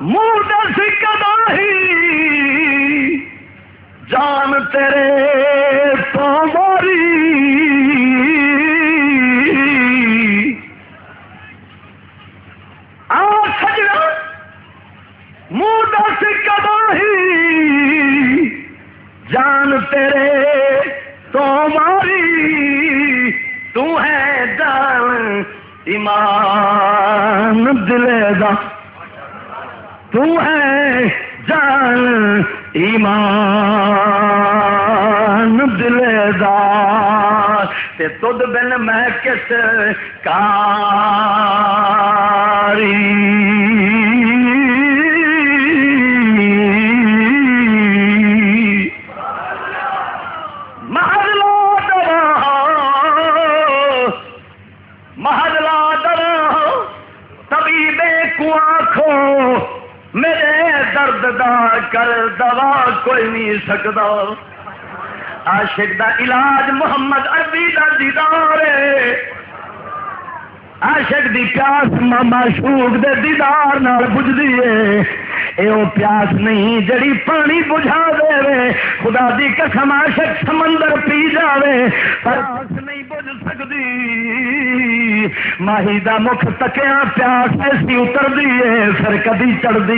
منہ دس ہی جان تیرے تو ماری۔ آ سجنا منہ دس جان تیرے تو ماری۔ تو ہے جان ایمان دلے دا۔ تو ہے جان، ایمان دلے دا تے تد بن میں کس کاری؟ محلہ درا محلہ درا طبیب کو آنکھو میرے درد دا کر دوا کوئی نہیں سکتا۔ عاشق دا علاج محمد عربی دا دیدار ہے۔ عاشق دی پیاس معشوق دے دیدار نال بجھدی ہے۔ اے او پیاس نہیں جڑی پانی بجھا دے وے۔ خدا دی قسم عاشق سمندر پی جاوے۔ پر پیاس نہیں بجھ سکدی ماہی دا مکھ تکیا پیاس ایسی اتر دی ہے۔ پھر کدی چڑھ دی